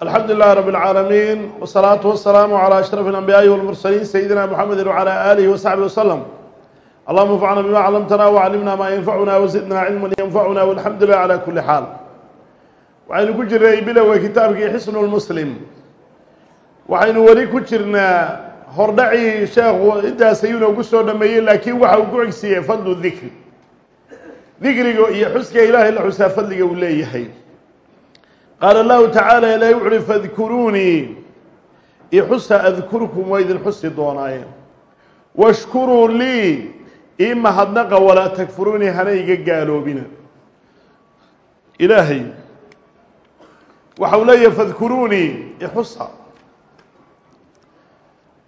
alxamdu lilahi rab اlcaalamiin wsalaatu wasalaamu calى ashraf اlanbiyaaءi wاlmursaliin sayidina mxamedi wcalى alihi wasaxbi waslm allahuma anfacna bima clamtana wclimna ma yanfacuna wzidna cilma yanfacuna walxamdu lilah calى kuli xaal waxaynu ku jirnay bilowga kitaabkii xisnu lmuslim waxaynu weli ku jirnaa hordhacii sheekhu intaas ayuu noogu soo dhameeyey laakiin waxa uu ku cegsiiyey fadlu dikri dikriga iyo xuska ilaahay la xusaa fadliga uu leeyahay qaala allahu tacaala ilaahay wuxu uhi fadkuruunii ixusa adkurkum waa idin xusi doonaaye. Washkuruu lii ii mahadnaqa walaa takfuruunii hana iga gaaloobina. Ilaahay waxa uu leeyahay fadkuruunii ixusa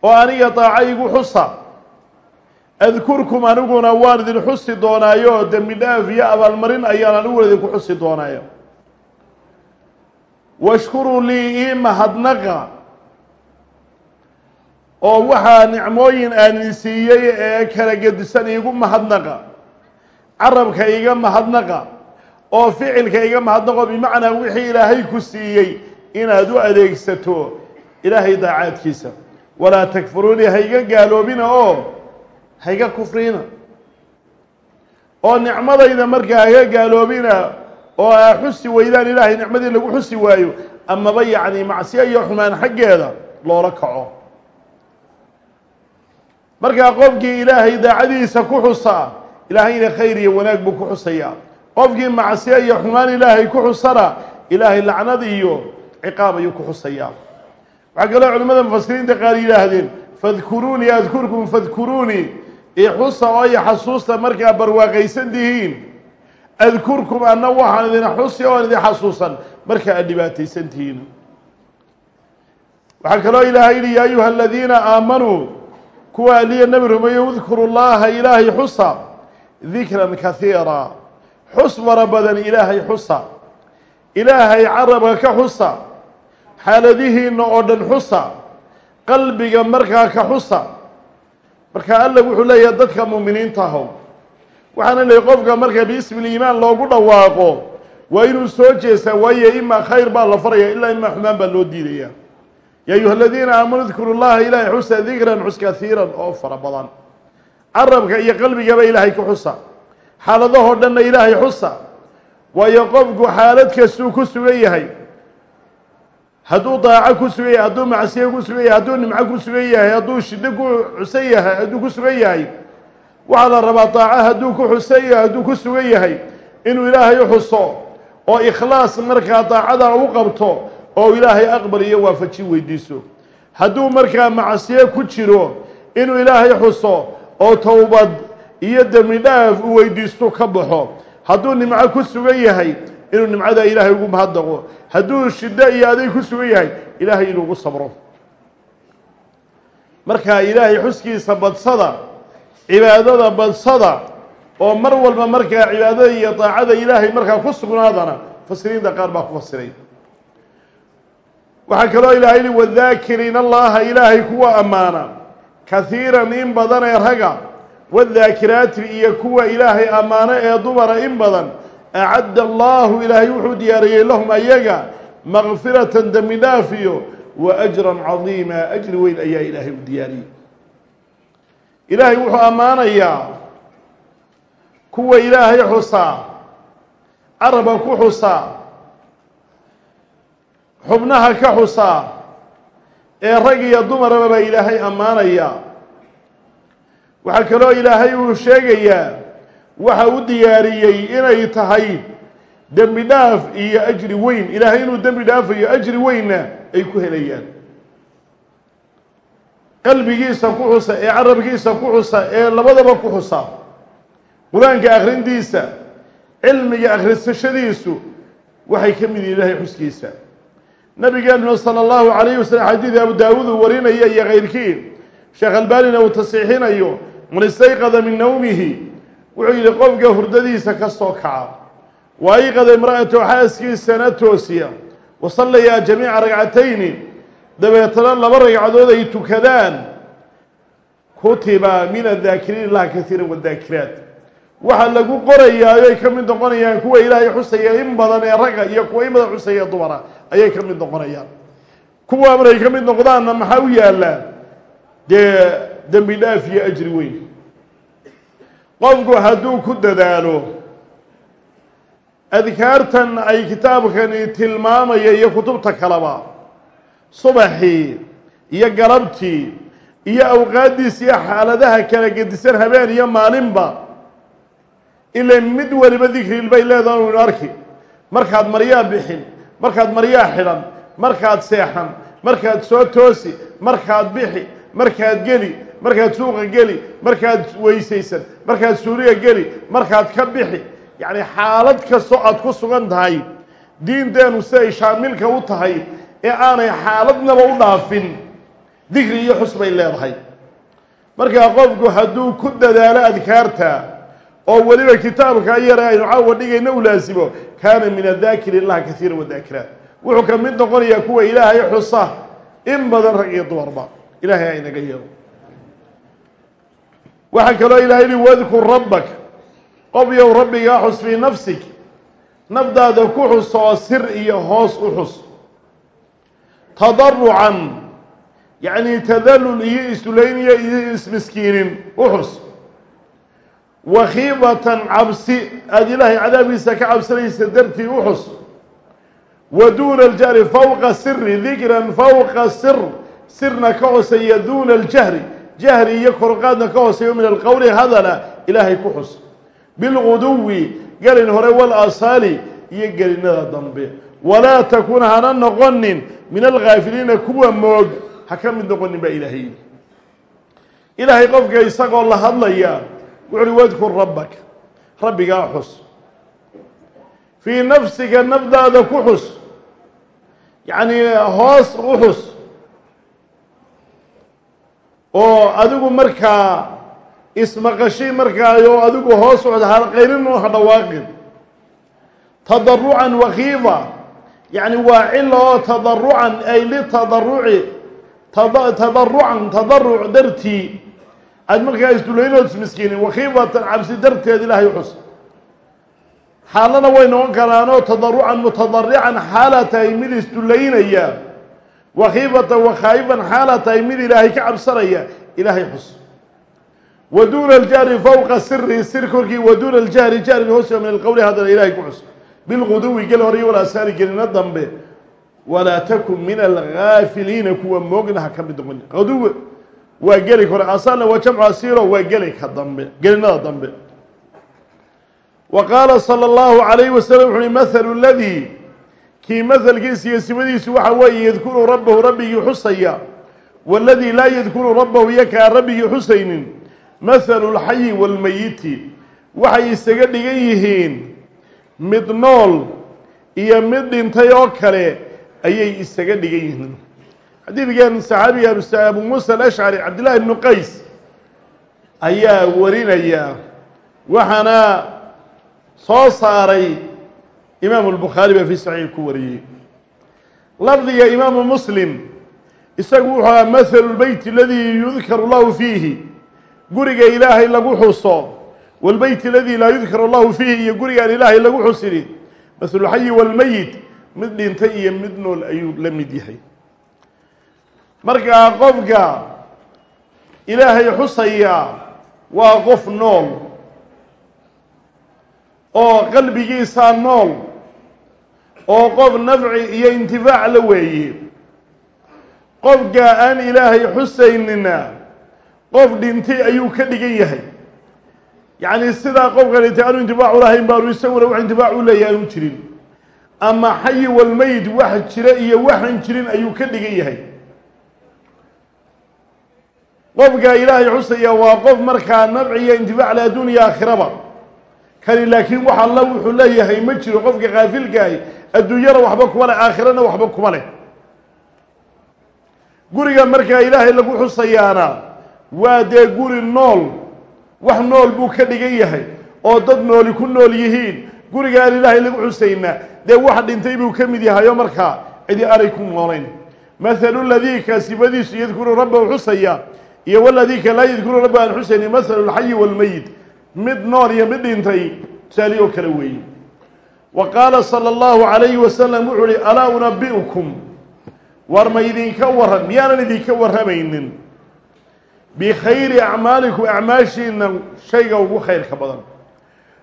oo aniga daaca igu xusa. Adkurkum aniguna waan idin xusi doonaayo dembi dhaaf iyo abaalmarin ayaan aniguna idinku xusi doonaayo washkuruu lii ii mahadnaqa. Oo waxaa nicmooyin aan idin siiyey ee kala gedisan iigu mahadnaqa. Carabka iga mahadnaqa. Oo ficilka iga mahadnaqo bimacnaa wixii ilaahay ku siiyey inaad u adeegsato ilaahay daacaadkiisa walaa takfuruunii hayga gaaloobina oo hayga kufriina. Oo nicmadayda markaa hayga gaaloobina oo aa xusi weydaan ilaahay nicmadii lagu xusi waayo amaba yacni macsiyo iyo xumaan xaggeeda loola kaco. Markaa qofkii ilaahay daacadiisa ku xusaa ilaahayna khayr iyo wanaag buu ku xusayaa qofkii macsiyo iyo xumaan ilaahay ku xusana ilaahay lacnad iyo ciqaab ayuu ku xusayaa waxaa kaloo culimmada mufasiriinta qaar yidhaahdeen fadkuruunii adkurkum fadkuruunii ixusa oo iyo xasuusta markaa barwaaqaysan tihiin adkurkum anna waxaan idin xusi oon idin xasuusan. Marka aad dhibaataysan tihiin waxaa kaloo ilaahay yihi yaa ayuha aladiina aamanuu kuwa aliya nebi rumeeyo udkuru llaha ilaahay xusa dikran kahiira xus fara badan ilaahay xusa. Ilaahay carabka ka xusa. Xaaladihiina oo dhan xusa. Qalbiga markaa ka xusa. Marka alla wuxuu leeyahay dadka muuminiinta ahow waxaana leeyahy qofka marka biismi liimaan loogu dhawaaqo waa inuu soo jeestaa waayo imaa khayr baa la faraya ilaa imaa xumaan baa loo diidaya. Yaa ayuha aladiina aamanuu dkuru llaha ilaahay xusa dikran xus kahiiran oo fara badan. Carabka iyo qalbigaba ilaahay ka xusa. Xaaladahoo dhanna ilaahay xusa. Waayo qofku xaalad kastuu ku sugan yahay. Hadduu daaco ku sugan yahay hadduu macsiyo ku sugan yahay hadduu nimco ku sugan yahay hadduu shiddo ku xusan yahay hadduu ku sugan yahay waxaa la rabaa daaco hadduu ku xusan yahay hadduu ku sugan yahay inuu ilaahay xuso oo ikhlaas markaa daacada u qabto oo ilaahay aqbal iyo waafaji weydiiso. Hadduu markaa macsiyo ku jiro inuu ilaahay xuso oo towbad iyo dembi dhaaf u weydiisto ka baxo. Hadduu nimco ku sugan yahay inuu nimcada ilaahay ugu mahadnaqo hadduu shiddo iyo aday ku sugan yahay ilaahay inuu ugu sabro. Marka ilaahay xuskiisa badsada cibaadada badsada oo mar walba markaa cibaadada iyo daacada ilaahay markaa ku sugnaadana mufasiriinta qaar baa ku fasiray. Waxaa kaloo ilaahay yihi wadaakiriina allaha ilaahay kuwa ammaana kahiiran in badan ee raga wadaakiraati iyo kuwa ilaahay ammaano ee dumara in badan acadda allahu ilaahay wuxuu diyaariyey lahum ayaga makfiratan dembi dhaaf iyo wa ajran cadiima. Ajri weyn ayaa ilaahay u diyaariyey ilaahay wuxuu ammaanayaa. Kuwa ilaahay xusaa. Caraba ku xusaa. Xubnaha ka xusaa. Ee rag iyo dumaraba baa ilaahay ammaanayaa waxaa kaloo ilaahay uu sheegayaa. Waxa u diyaariyey inay tahay dembi dhaaf iyo ajri weyn. Ilaahay inuu dembi dhaafayo ajri weynna ay ku helayaan qalbigiisa ku xusa ee carabkiisa ku xusa ee labadaba ku xusa. Qur'aanka akhrintiisa cilmiga akhrisashadiisu waxay ka mid yihiin ilaahay xuskiisa. Nabigeenuna sala allahu calayhi wasalam xadiid abu daawuud uu warinaya iyo kayrkii sheekh albaanina uu tasiixinayo man istayqada min nawmihi wuxuu yidhi qofka hurdadiisa ka soo kaca wa ayqada imra'atahu xaaskiisana toosiya wa sallayaa jamiica ragcatayni dabeetana laba ragcadood ay tukadaan. Kutiba min adaakiriin illaha kaiira wadaakiraat waxaa lagu qorayaa ayay ka mid noqonayaan kuwa ilaahay xusaya in badan ee ragga iyo kuwa in badan xusaya dumara ayay ka mid noqonayaan. Kuwaa markay ka mid noqdaanna maxaa u yaallaa? Dee dembi dhaaf iyo ajri weyn. Qofku hadduu ku dadaalo adkaartan ay kitaabkani tilmaamaya iyo kutubta kaleba subaxii iyo galabtii iyo awqaaddiis iyo xaaladaha kala gedisan habeen iyo maalinba ila mid waliba dikriil bay leedahan waynu arki. Markaad maryaa bixin markaad maryaa xidhan markaad seexan markaad soo toosi markaad bixi markaad geli markaad suuqa geli markaad weysaysan markaad suuriga geli markaad ka bixi. Yacni xaalad kastoo aad ku sugan tahay diinteenu siday shaamilka u tahay ee aanay xaaladnaba u dhaafin dikri iyo xus bay leedahay. Markaa qofku hadduu ku dadaalo adkaarta oo weliba kitaabka yare aynu caawa dhigayna u laasimo kaana min adaakiri illaha kaiira wadaakiraat wuxuu ka mid noqonayaa kuwa ilaahay xusa in badan rag iyo dumarba. Ilaahay aynaga yeelo waxaa kaloo ilahay yihi wadkur rabbak. Qof yow rabbigaa xus fii nafsik. Nafdaada ku xus oo sir iyo hoos u xus tadarucan yacni tadallul iyo isulayn iyo ismiskiinin u xus wakhiifatan cabsi aada ilaahay cadaabkiisa ka cabsanaysa dartii u xus wa duuna aljahri fawqa siri dikran fawqa sir sirna ka hooseeya duuna aljahri jahri iyo korqaadna ka hooseeyo min alqowli hadala ilaahay ku xus. Bilguduwi gelin hore walasaali iyo gelinada dambe walaa takun hana noqonin min alghaafiliina kuwa moog ha ka mid noqonin baa ilaahay yidhi. Ilaahay qofka isagoo la hadlaya wuxu uhi wadkur rabbaka rabbigaa xus. Fii nafsiga nafdaada ku xus. Yacni hoos u xus. Oo adigu markaa ismaqashi markaa oo adigu hoos u oo ha dhawaaqin. Tadarucan wakiifa yacni waa cilo oo tadarucan ay litadaruci tadarucan tadaruc dartii aad markaa isdulaynood ismiskiinin wakiifatan cabsi darteed ilaahay xus. Xaalana way noqon karaanoo tadarucan mutadarican xaala tahay mid isdulaynaya wakiifatan wakhaa'ifan xaala tahay mid ilaahay ka cabsanaya. Ilaahay xus. Wa duuna aljahri fawqa siri sir korkii wa duuna aljahri jahriga hoosga min alqowli haddana ilahay ku xus bilguduwi gel hore iyo walasaali gelina dambe walaa takun min algaafiliina kuwa moogna ha ka mid noqon qaduwe waa geli kore asalna waa jamcu asiiro waa geli ka dambe gelinada dambe wa qaala salى اllahu عalayh wasalam wuxu uhi mahalu ladii kii mahalkiisa iyo sifadiisu waxa weeye yadkuru rabbahu rabbigii xusaya waladii laa yadkuru rabbahu iyo kaan rabbigii xusaynin mahalu lxayi wاlmeyiti waxay isaga dhigan yihiin mid nool iyo mid dhintay oo kale ayay isaga dhigan yihiin. Xadiidkan saxaabiga abu muusa alashcari cabdillahi ibnu qays ayaa warinaya waxaana soo saaray imaamu lbukhaari baa fi saxiix ku wariyey. Lafdiga imaamu muslim isagu wuxuu ahaa mahalu lbeyt aladii yudkaru llahu fiihi. Guriga ilaahay lagu xuso wاlbeyt aladii laa yudkar allahu fiihi iyo gurigaan ilaahay lagu xusini mahlulxayi wاlmeyit mid dhintay iyo mid nool ayuu la mid yahay markaa qofka ilaahay xusaya waa qof nool oo qalbigiisaa nool oo qof nafci iyo intifaac la weeye qofka aan ilaahay xusaynina qof dhintay ayuu ka dhigan yahay yacni sidaa qofkan intay aanu intifaacu lahayn baanu isaguna wax intifaac u leeyahay aanu jirin. Ama xayi walmeyd wax jira iyo waxaan jirin ayuu ka dhigan yahay. Qofka ilaahay xusaya waa qof markaa nafci iyo intifaac le adduuniya aakhiraba. Kani laakiin wax alla wuxuu leeyahay ma jiro qofka kaafilkaahi adduunyana waxba kuma leh aakhirana waxba kuma leh. Guriga markaa ilaahay lagu xusayaana waa dee guri nool wax nool buu ka dhigan yahay oo dad nooli ku nool yihiin. Gurigaan ilaahay lagu xusaynaa. Dee wax dhintay buu ka mid yahay oo markaa cidi aanay ku noolayn. Mathalu ladiika sifadiisu yadkuru rabbahu xusaya iyo waladiika laa yadkuru rabba aan xusayni mathalu lxayi waalmeyit mid nool iyo mid dhintay tusaali oo kale weeye wa qaala sala allahu calayhi wasalam wuxuu uhi alaa unabi'ukum war ma idinka warran miyaanan idinka warramaynin bikhayri acmaalikum acmaashiina shayga ugu khayrka badan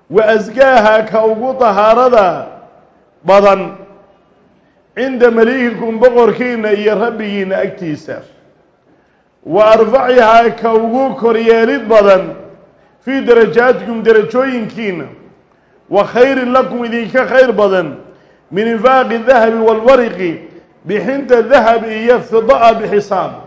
wa asgaaha ka ugu dahaarada badan cinda maliikikum boqorkiina iyo rabbigiina agtiisa wa arfacihaa ka ugu koryeelid badan fii darajaatikum derajooyinkiina wa khayrin lakum idinka khayr badan min infaaqi dahabi waalwariqi bixinta dahab iyo fidaa bixisaab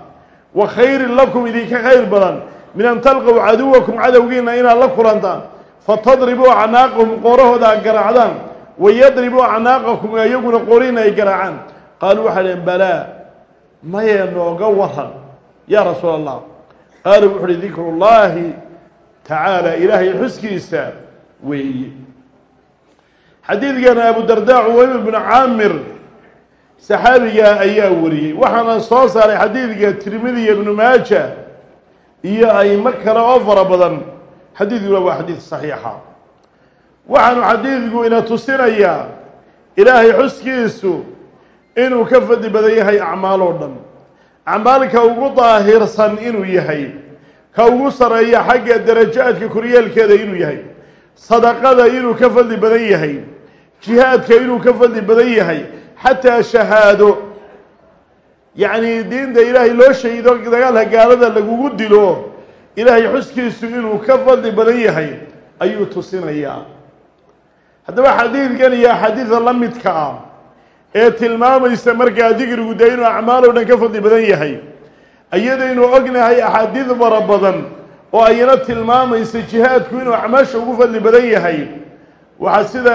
wa khayrin lakum idinka khayr badan. Min an talqow caduwakum cadowgiina inaad la kulantaan fatadribuu acnaaqahum qoorahooda ad garaacdaan. Wayadribuu acnaaqakum iyaguna qoorina ay garaacaan. Qaaluu waxay dhaheen balaa maya nooga waran yaa rasuul allah qaala wuxu uhi dikru llaahi tacaala ilaahay xuskiisa weeye. Xadiidkana abu dardaa cuwayma bnu caamir saxaabiga ayaa wariyey. Waxaana soo saaray xadiidka tirmidiya ibnu maaja iyo aymo kale oo fara badan. Xadiidkuna waa xadiid saxiixa. Waxaanu xadiidku ina tusinayaa ilaahay xuskiisu inuu ka fadli badan yahay acmaal oo dhan. Acmaalka ugu daahirsan inuu yahay ka ugu sareeya xagga darajaadka koryeelkeeda inuu yahay sadaqada inuu ka fadli badan yahay jihaadka inuu ka fadli badan yahay xataa shahaado yacni diinta ilaahay loo shahido dagaalka gaalada lagugu dilo ilaahay xuskiisu inuu ka fadli badan yahay ayuu tusinayaa haddaba xadiidkan iyo axaadiida la midka ah ee tilmaamaysa markaa digrigu dee inuu acmaal o dhan ka fadli badan yahay iyadaynu ognahay axaadiid fara badan oo ayna tilmaamaysa jihaadku inuu acmaasha ugu fadli badan yahay waxaa sida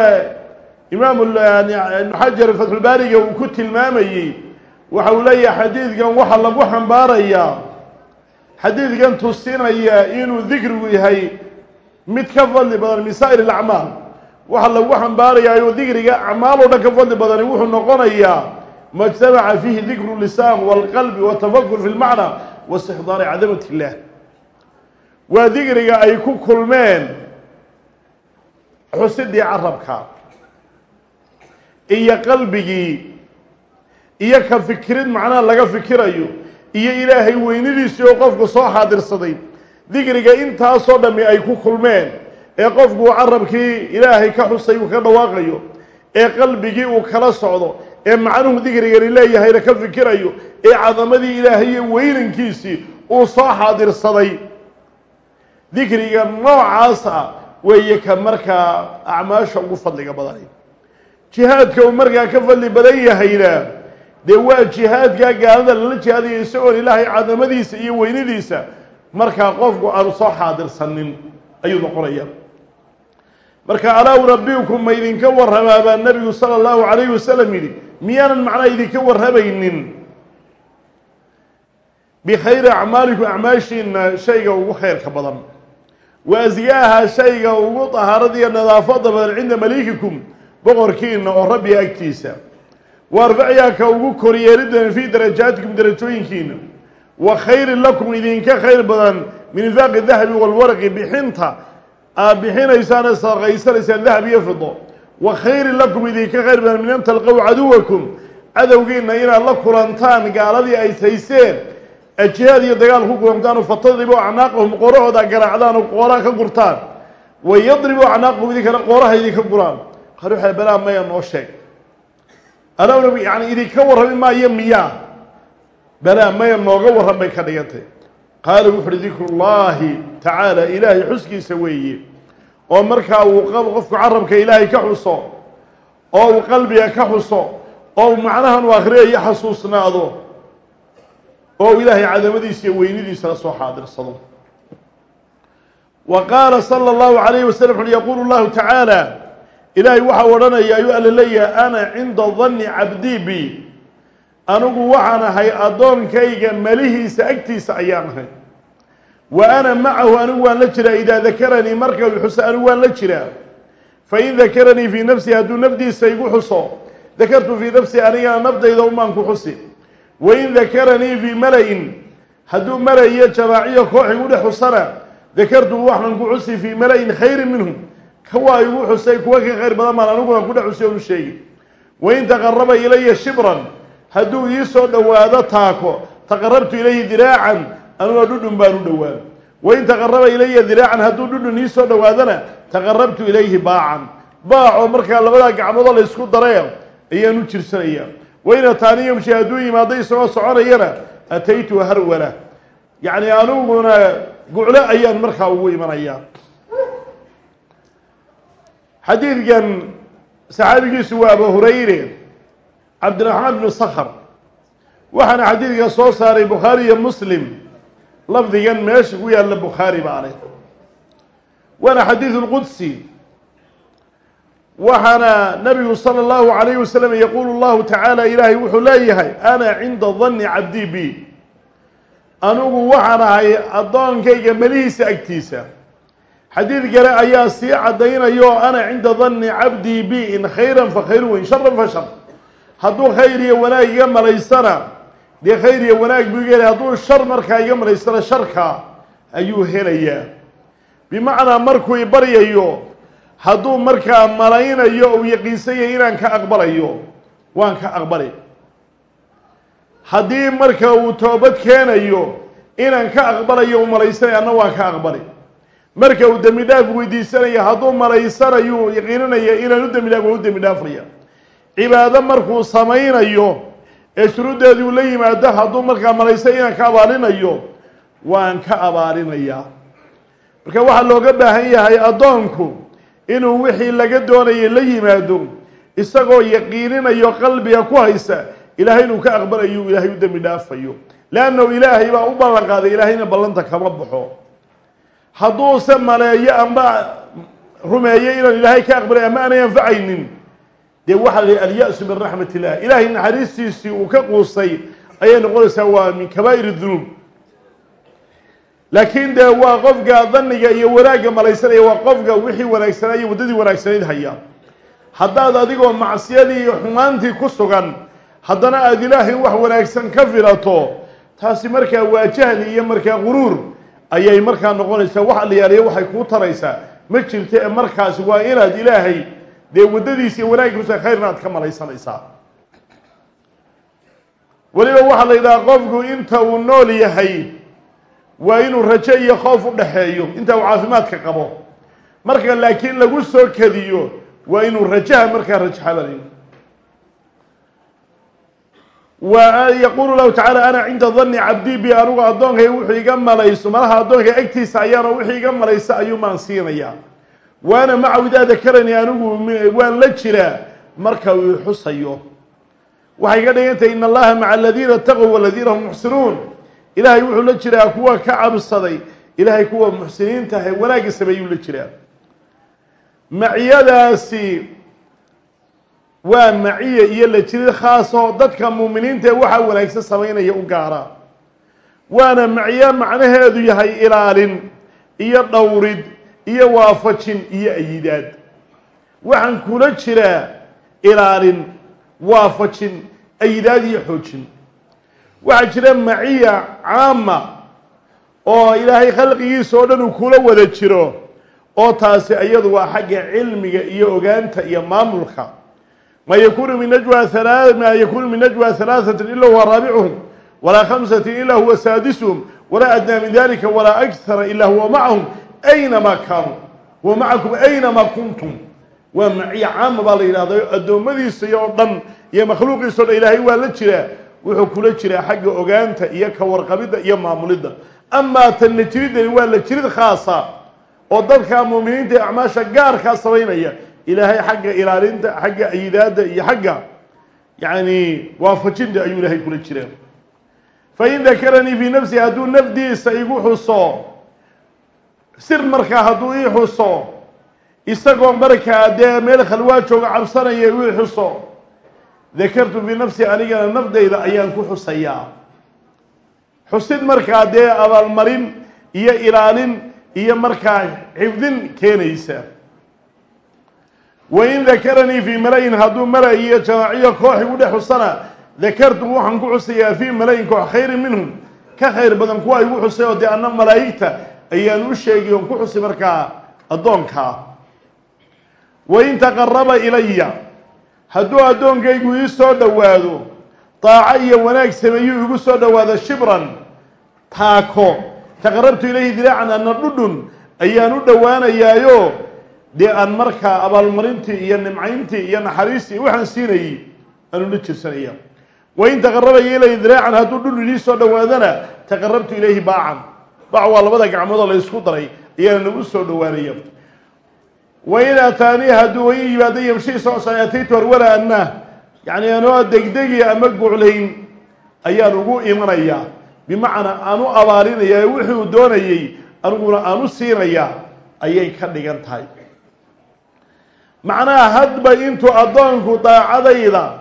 imaam ibnu xajar fatxulbaariga uu ku tilmaamayey. Waxa uu leeyahay xadiidkan waxaa lagu xambaarayaa xadiidkan tusinaya inuu dikrigu yahay mid ka fadli badan min saa'ir alacmaal. Waxaa lagu xambaarayaa inuu dikriga acmaal oo dhan ka fadli badani wuxuu noqonayaa ma ijtamaca fiihi dikru lisaan waalqalbi watafakur fi lmacna waistixdaari cadamat illah. Waa dikriga ay ku kulmeen xusidii carabka iyo qalbigii iyo ka fikirid macnaha laga fikirayo iyo ilaahay weynidiisii oo qofku soo xaadirsaday dikriga intaasoo dhammi ay ku kulmeen ee qofku uu carabkii ilaahay ka xusay uu ka dhawaaqayo ee qalbigii uu kala socdo ee macnuhu dikrigani leeyahayna ka fikirayo ee cadamadii ilaahay iyo weynankiisii uu soo xaadirsaday dikriga noocaas ah weeye ka markaa acmaasha ugu fadliga badanay jihaadka uu markaa ka fadli badan yahayna dee waa jihaadkaa gaalada lala jihaadayo isagoon ilaahay cadamadiisa iyo weynidiisa markaa qofku aanu soo xaadirsanin ayuu noqonaya marka alaa unabiukum ma idinka warramaa baa nabigu sala allahu calayhi wasalam yidhi miyaanan macnaa idinka warramaynin bikhayri acmaalikum acmaashiina shayga ugu khayrka badan. Wa asgaaha shayga ugu dahaarada iyo nadaafada badan cinda maliikikum boqorkiina oo rabbiga agtiisa. Wa arfaciyaa ka ugu koryeelidan fii darajaatikum darajooyinkiina wa khayrin lakum idinka khayr badan min infaaqi dahabi walwaraqi bixinta. Aad bixinaysaane sadaqaysanaysaan dahab iyo fido wa khayrin lakum idinka khayr badan min an talqow caduwakum. Cadowgiina inaad la kulantaan gaaladii ay sayseen. Jihaad iyo dagaal ku kulantaan oo fatadribuu acnaaqahum qoorahooda garaacdaan oo qooraha ka gurtaan. Wa yadribuu acnaaqahum idinkana qooraha idinka guraan waxay balaa maya noo sheeg alowna yani idinka warrami maayo miyaa balaa maya nooga warran bay ka dhigantay. Qaala wuxu uhi dikru llaahi tacaala ilaahay xuskiisa weeye. Oo markaa uu qofku carabka ilaahay ka xuso oo uu qalbiga ka xuso oo macnahan u akhriyayo xasuusnaado oo uu ilaahay cadamadiisa iyo weynidiisa la soo xaadirsado. Wa qaala sala allahu calayhi wasalam wuxuuhi yaquulu llahu tacaala ilaahay waxau odhanaya ayuu alla leeyahay ana cinda danni cabdii bi. Anigu waxaan ahay addoonkayga malihiisa agtiisa ayaan ahay. Wa ana macahu anigu waan la jiraa idaa dakaranii marka uu xuso anigu waan la jiraa. Fain dakaranii fii nafsii hadduu nafdiisa igu xuso dakartu fii nafsii anigana nafdayda umaan ku xusi. Wain dakaranii fii mala-in hadduu mala iyo jamaaciyo koox igu dhex xusana dakartu waxaan ku xusi fii mala-in khayrin minhum kawaa igu xusay kuwa ka khayr badan baan aniguna ku dhex xusi oonu sheegi wain taqaraba ilaya shibran hadduu ii soo dhowaado taako taqarabtu ilayhi diraacan anugoo dhudhun baan u dhowaan. Wain taqaraba ilaya diraacan hadduu dhudhun ii soo dhowaadana taqarabtu ilayhi baacan. Baacoo markaa labadaa gacmoodoo la ysku daree ayaan u jirsanayaa. Wain ataani yamshi hadduu yimaado isagoo soconayana ataytu harwala yacni aniguna guclo ayaan markaa ugu imanayaa xadiidkan saxaabigiisu waa abu hurayre cabdiraxmaan bnu sakhr waxaana xadiidka soo saaray bukhaari iyo muslim lafdigan meesha ku yaalla bukhaari baa leh waana xadiidu lqudsi waxaana nabigu salى اllahu عalayh wasalam yaquulu اllahu tacaala ilaahay wuxuu leeyahay ana cinda danni cabdii bi anigu waxaan ahay addoonkayga melihiisa agtiisa xadiid kale ayaa sii caddaynaya oo ana cinda danni cabdii bi in khayran fa khayru wain sharan fa shar hadduu khayr iyo wanaag iga malaysana dee khayr iyo wanaag buu iga helay. Hadduu shar markaa iga malaysana sharka ayuu helayaa. Bimacnaa markuu ibaryayo hadduu markaa malaynayo ou yaqiinsanyay inaan ka aqbalayo waan ka aqbali haddii marka uu toobad keenayo inaan ka aqbalayo u malaysanaya anna waan ka aqbali marka uu dembi dhaaf weydiisanayo hadduu malaysanayu yaqiinanayo inaan u dembi dhaaf waan u dembi dhaafaya cibaado markuu samaynayo ee shuruuddeedii uu la yimaado hadduu markaa malaysay inaan ka abaalinayo waan ka abaalinayaa marka waxaa looga baahan yahay addoonku inuu wixii laga doonayay la yimaado isagoo yaqiininayo qalbiga ku haysa ilaahay inuu ka aqbalayo ilaahay u dembi dhaafayo ilaahay baa u ballan qaaday ilaahayna ballanta kama baxo hadduuse maleeyo amba rumeeyo inaan ilaahay ka aqbalay ama aanay anfacaynin dee waxaa la alya-su min raxmat illah ilaahay naxariistiisii uu ka quustay ayay noqonaysaa waa min kabaa'ir dunuub. Laakiin dee waa qofka daniga iyo wanaagga malaysanaya waa qofka wixii wanaagsanaa iyo waddadii wanaagsanayd haya. Haddaad adigoo macsiyadii iyo xumaantii ku sugan haddana aada ilaahay wax wanaagsan ka filato taasi markaa waa jahli iyo markaa quruur ayay markaa noqonaysaa wax allayaaliya waxay kuu taraysaa. Ma jirto ee markaasi waa inaad ilaahay dee waddadiisa iyo wanaaggiisa khayrna aad ka malaysanaysaa. Weliba waxaa la yidhaha qofku inta uu nool yahay waa inuu rajo iyo khoof u dhaxeeyo inta uu caafimaadka qabo. Marka laakiin lagu soo kadiyo waa inuu rajaha markaa rajaxabanayo wa yaquulu lahu tacaala ana cinda danni cabdii bi anugu addoonkay wuxuu iga malayso. Malaha addoonkay agtiisa ayaana wixii iga malaysa ayuumaan siinayaa. Waana macahu idaa dakarani anigu waan la jiraa marka uu xusayo. Waxay ka dhigan tahay in allaha maca aladiina ataqow waladiina hum muxsinuun. Ilaahay wuxuu la jiraa kuwa ka cabsaday ilaahay kuwa muxsiniinta ahe wanaagga sameeyuu la jiraa. Maciyadaasi waa maciye iyo la jirid khaas oo dadka muuminiinta ee waxaa wanaagsan samaynaya u gaara. Waana maciye macnaheedu yahay ilaalin iyo dhowrid iyo waafajin iyo ayidaad. Waxaan kula jiraa ilaalin waafajin ayidaad iyo xoojin. Waxaa jira maciya caama oo ilaahay khalqigiisa oo dhan uu kula wada jiro oo taasi iyadu waa xagga cilmiga iyo ogaanta iyo maamulka ma yakunu min najwa halaa ma yakunu min najwa halaaثatin ila huwa raabicuhum walaa khamsatin ila huwa saadisuhum walaa adnaa min dalika walaa akhara ila huwa macahum aynamaa kaanuu wa macakum aynamaa kuntum waa maciya caama baa la yidhahda addoommadiisa iyo o dhan iyo makhluuqiisa o dhan ilaahay waa la jiraa wuxuu kula jiraa xagga ogaanta iyo ka warqabidda iyo maamulidda amaa tan la jiridani waa la jirid khaasa oo dadka muuminiinta ee acmaasha gaarkaa samaynaya ilaahay xagga ilaalinta xagga ayidaadda iyo xagga yacni waafajinta ayuu ilaahay kula jiraa fain dakaranii fii nafsi hadduu nafdiisa igu xuso sir markaa hadduu ii xuso isagoo markaa dee meel khalwaa jooga cabsanaya ii xuso dakartu fii nafsi anigana nafdayda ayaan ku xusayaa. Xusid markaa dee abaalmarin iyo ilaalin iyo markaa xifdin keenaysa wain dakaranii fii mala-in hadduu mala iyo jamaaciyo koox igu dhex xusana dakartu waxaan ku xusayaa fii mala-in koox khayrin minhum. Ka khayr badan kuwa igu xusay oo dee anna malaa'igta ayaan u sheegay oon ku xusay markaa addoonkaa wain taqaraba ilaya hadduu addoonkaygu ii soo dhowaado daaco iyo wanaag sameeyuu igu soo dhowaada shibran taako. Taqarabtu ilayhi diraacan ana dhudhun ayaan u dhowaanayaayo dee aan markaa abaalmarintii iyo nimcayntii iyo naxariistii waxaan siinayey aan ula jirsanaya wain taqarabaya ilay diraacan hadduu dhudhun ii soo dhowaadana taqarabtu ilayhi baacan baac waa labada gacmoodoo la ysku daray ayaana nagu soo dhowaanaya wain ataanii hadduu wain yimaado yamshii soo socay ataytu harwala anna yacni anoo degdegi ama guclayn ayaan ugu imanayaa bimacnaa aan u abaalinayaa wixii uu doonayey aniguna aan u siinayaa ayay ka dhigan tahay macnaha hadba intuu addoonku daacadayda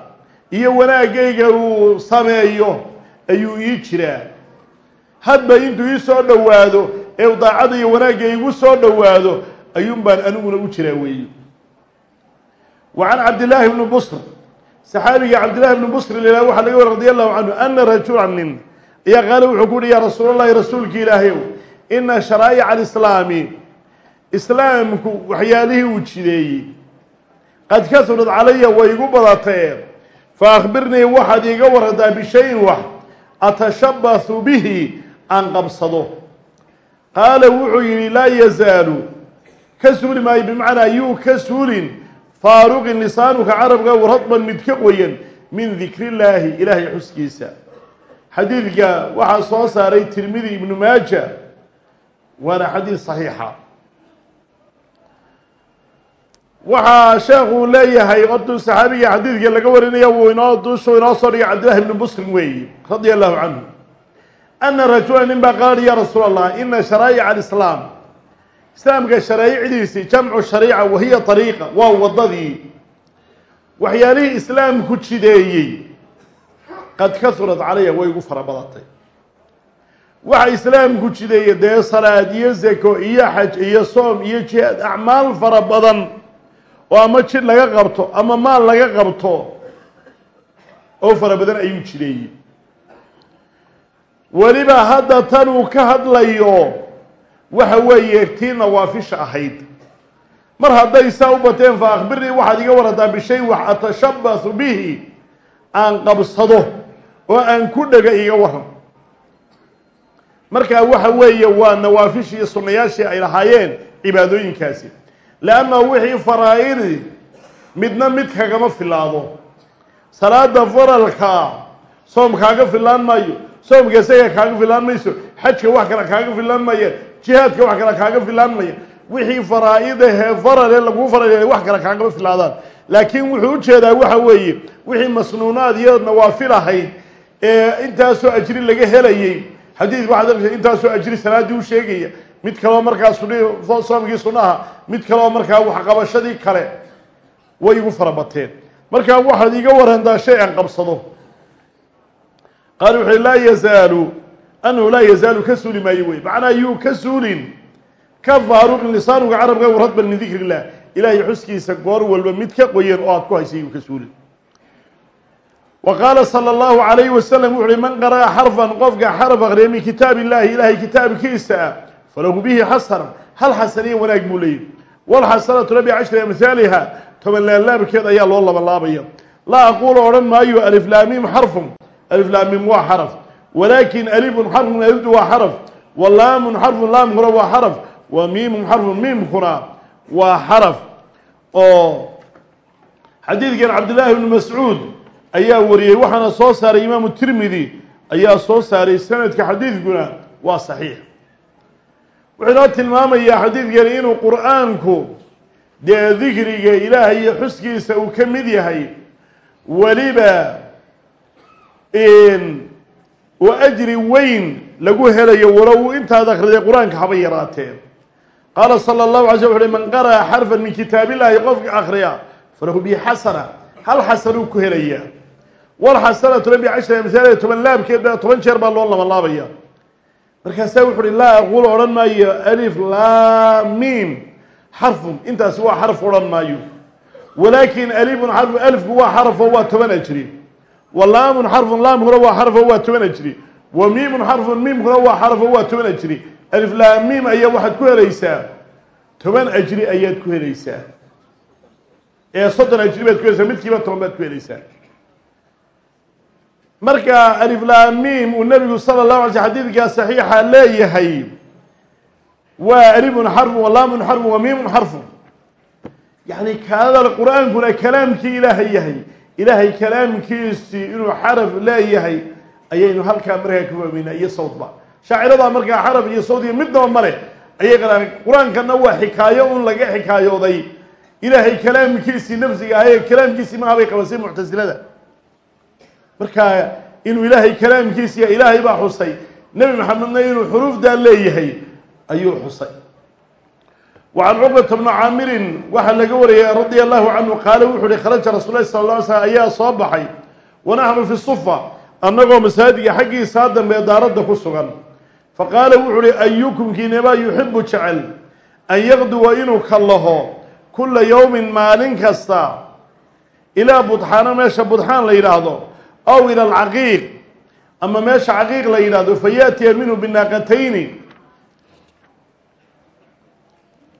iyo wanaagayga uu sameeyo ayuu ii jiraa. Hadba intuu ii soo dhowaado ee uu daacada iyo wanaagga igu soo dhowaado ayuun baan aniguna u jiraa weeye wa can cabdillaahi bni busr saxaabiga cabdillahi bni busr lilah waxaa laga wari radi allahu canhu ana rajulan nin ayaa qaala wuxuu ku uhi yaa rasuul llahi rasuulki ilaahayow ina sharaa'ica alislaami islaamku waxyaalihii uu jideeyey qad kasurad calaya way igu badatee fa akhbirnii waxaad iiga warantaa bishayin wax atashabbahu bihi aan qabsado. Qaala wuxuu yidhi laa yazaalu. Ka suuli maayo bimacnaa yuu ka suulin. Faaruqin lisaanuka carabka radban mid ka qoyan min dikri illaahi ilaahay xuskiisa. Xadiidka waxaa soo saaray tirmidi ibnu maaja waana xadiid saxiixa waxaa sheekhu leeyahay ortuu saxaabiga xadiidka laga warinaya wuu inoo duushu inoo soo dhigay cabdillahi ibni busrin weeyi radia allahu canhu ana rajula nin baa qaala ya rasuul allah ina sharaa'ica alislaam islaamka sharaa'icdiisii jamcu shariica wahiya ariiqa waa waddadii. Waxyaalihii islaamku jideeyey qad kahurat calaya way igu fara badatay. Waxa islaamku jideeyey dee salaad iyo zako iyo xaj iyo soom iyo jihaad acmaal fara badan oo ama jid laga qabto ama maal laga qabto oo fara badan ayuu jideeyey weliba hadda tan uu ka hadlayo waxa weeye tii nawaafisha ahayd. Mar hadday saa u bateen fa akhbirnii waxaad iga warantaa bishay wax atashabbahu bihi aan qabsado oo aan ku dhega iga waran markaa waxa weeye waa nawaafishii iyo sunnayaashii ay lahaayeen cibaadooyinkaasi leanna wixii faraa'idi midna mid kagama filaado salaada faralka soom kaaga filaan maayo soomka isaga kaaga filaan mayso xajka wax kale kaaga filaan maya jihaadka wax kale kaaga filaan maya wixii faraa-idahee farale laguu faral wax kale kaagama filaadaan laakiin wuxuu u jeedaa waxa weeye wixii masnuunaad iyo nawaafil ahayd ee intaasoo ajri laga helayey xadiidka waxaad arkaysa intaasoo ajri salaaddii u sheegaya mid kaloo markaa sun soomkii sunaha mid kaloo markaa waxqabashadii kale way igu fara bateen. Markaa waxaad iga warantaa shay aan qabsado. Qaal wuxu laa yazaalu annahu laa yazaalu ka suuli maayo wey. Macnaa yuu ka suulin ka faaruqin lisaanuga carabka radban min dikri illah ilaahay xuskiisa goor walba mid ka qoyan oo aad ku haysay yuu ka suulin. Wa qaala sala allahu calayhi wasalam wuxu uhi man qara'a xarfan qofka xaraf aqriya min kitaab illahi ilaahay kitaabkiisa ah falahu bihi xasana hal xasaniya wanaag buu leeyahy walxasanatu la bicashri amhaaliha toban laalaabkeed ayaa loo labalaabaya laa aquulu odhan maayo aliflaamiim xarfun aliflaamiim waa xaraf walaakin alifun xarfun alifdu waa xaraf wa laamun xarfun laamkuna waa xaraf wa miimun xarfun miimkuna waa xaraf oo xadiidkan cabdillaahi bni mascuud ayaa wariyey waxaana soo saaray imaamu tirmidi ayaa soo saaray sanadka xadiidkuna waa saxiix wuxuu inoo tilmaamayaa xadiidkani inuu qur'aanku dee dikriga ilaahay iyo xuskiisa uu ka mid yahay weliba oo ajri weyn lagu helayo walow intaad akhriday qur'aanka haba yaraateen. Qaala sala allahu alay sl wuxu uhi man qara'a xarfan min kitaabillahi qofka akhriya falahu bihi xasana. Hal xasanuu ku helayaa? Walxasanatu la bicashri amhaaliha toban laabkeed toban jeer baa loo labalaabaya markaasaa wuxu uhi laa aqulu odhan maayo alif laa miim. Xarfun intaasi waa xarf odhan maayo. Walaakin alifun xarfu alifku waa xarafo waa toban ajri wa laamun xarfun laamkuna waa xarafo waa toban ajri wa miimun xarfun miimkuna waa xarafo waa toban ajri alif laa miim ayaa waxaad ku helaysaa. Toban ajri ayaad ku helaysaa. Ee soddon ajri baad ku helaysaa midkiiba toban baad ku helaysaa marka aliflaamiim uu nebigu sala llahu alay sl xadiidkaa saxiixa leeyahay waa alifun xarfun walaamun xarfun wa miimun xarfun. Yacni kaadada qur'aankuna kalaamkii ilaahay yahay ilaahay kalaamkiisii inuu xaraf leeyahay ayaynu halkaa markaa ka fahmayna iyo sawdba shaaciradaa markaa xaraf iyo sawd iyo midnaba male ayay qalaan qur'aankana waa xikaayo un laga xikaayooday. Ilaahay kalaamkiisii nafsiga ahaye kalaamkiisii maaha bay qabasay muctasilada marka inuu ilaahay kalaamkiisiya ilaahay baa xusay. Nebi maxamedna inuu xuruufdaa leeyahay ayuu xusay. Wa can cuqbata bni caamirin waxaa laga wariyay radia allahu canhu qaala wuxu uhi kharaja rasul lahi sala lla slam ayaa soo baxay. Wanaxnu fi sufa annagoo masaajidka xaggiisaa dambe daaradda ku sugan. Faqaala wuxu uhi ayukum kiinebaa yuxibu jecel an yaqduwa inuu kallaho kula yowmin maalin kasta ilaa budxaano meesha budxaan la yidhaahdo aw ila alcaqiiq ama meesha caqiiq la yidhahdo fayaatiya minhu binaaqatayni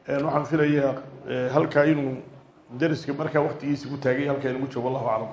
waxaan filayaa halkaa inuu dariska markaa waktigiisi ku taagay halkaa inagu joogo wallahu aclam